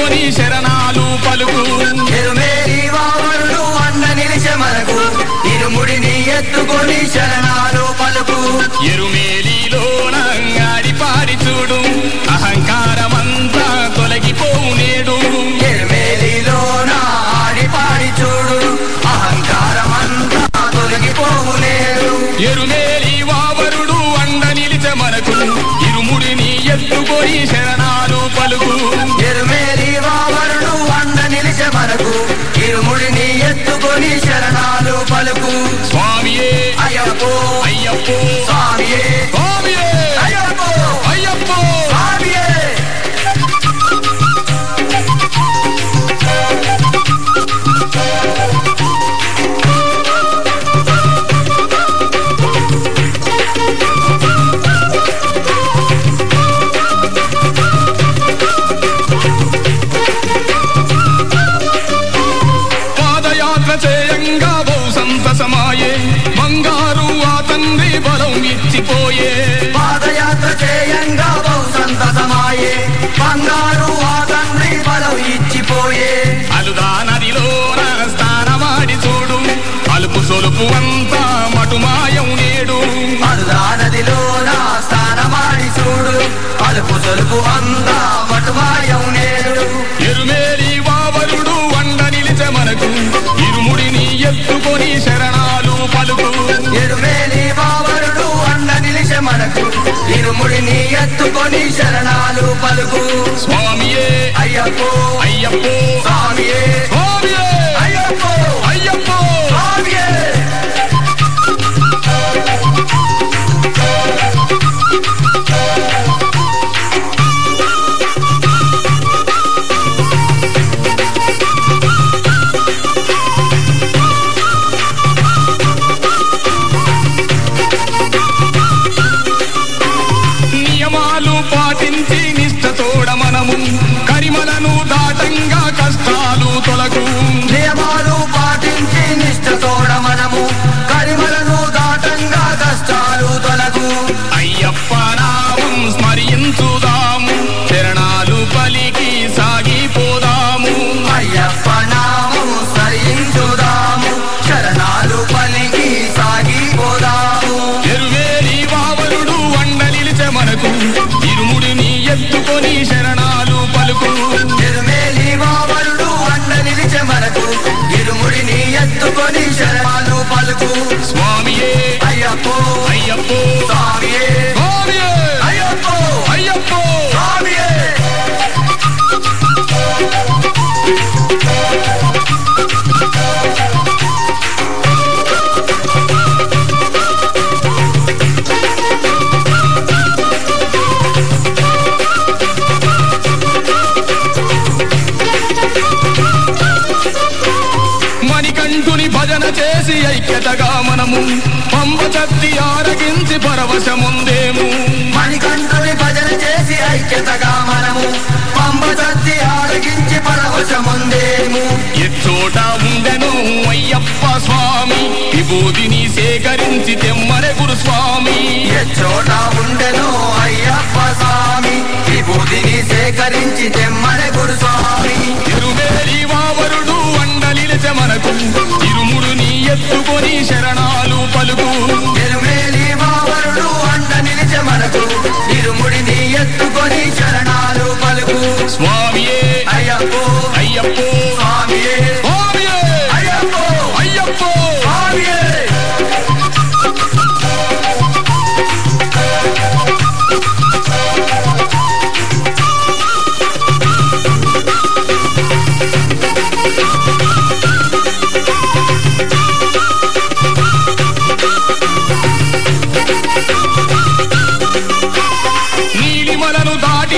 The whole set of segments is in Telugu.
ఎత్తుకొని శరణాలు పలుకు. ఎరుమేలి వావరుడు అన్న నిలిచే మనకు. ఇరుముడిని ఎత్తుకొని శరణాలు పలుకు. ఎరుమేలిలోన ఆడి పాడి చూడు. అహంకారమంతా తొలగిపోవు నేడు ఎరుమేలిలోన ఆడి పాడి చూడు. అహంకారమంతా తొలగిపోవు నేడు ఎరుమేలి వావరుడు అండ నిలిచే మనకు. ఇరుముడిని ఎత్తుకొని శరణాలు పలుకు. ఎరుమేలి మనకు ఇరుముడిని ఎత్తుకొని శరణాలు పలుకు. స్వామియే. అయ్యప్పో అయ్యప్పో sola cumbre. మణికంఠుని భజన చేసి ఐక్యతగా మనము. పంప చత్తి ఆరగించి పరవశముందేము. మణికంఠుని భజన చేసి ఐక్యతగా మనము. పంబ చత్తి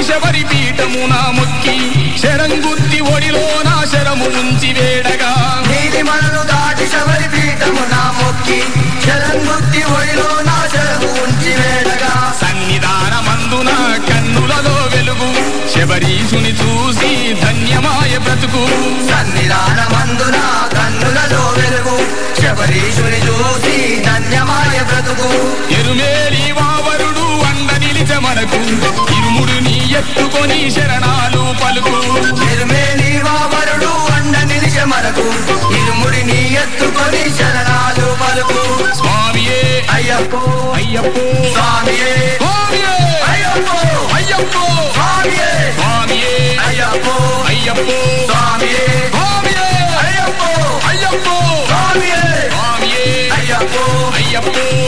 శబరి పీఠమున మొక్కి. శరంగుత్తి ఒడిలో నా శరము ఉంచి వేడగా. నీలిమలను దాటి శబరి పీఠము నా మొక్కి. శరంగుత్తి ఒడిలో నా శరము ఉంచి వేడగా. సన్నిధానమందున కన్నులలో వెలుగు. శబరీషుని చూసి ధన్యమాయ బ్రతుకు. సన్నిధానమందున కన్నులలో వెలుగు. శబరీషుని చూసి ధన్యమాయ బ్రతుకు. ఎరుమేలి వావరుడు అండ నిలిచ మనకు. ఇరుముడుని ఎత్తుకొని శరణాలు పలుకు. వరుడు అన్న నిలిచ మనకు ఇరుముడిని ఎత్తుకొని శరణాలు పలుకు. స్వామియే. అయ్యప్పో. అయ్యప్పో. స్వామియే. అయ్యప్పో. అయ్యప్పో. స్వామియే. స్వామియే. అయ్యప్పో. అయ్యప్పో. స్వామియే. స్వామియే. అయ్యప్పో. అయ్యప్పో. అయ్యప్పో. అయ్యప్పో.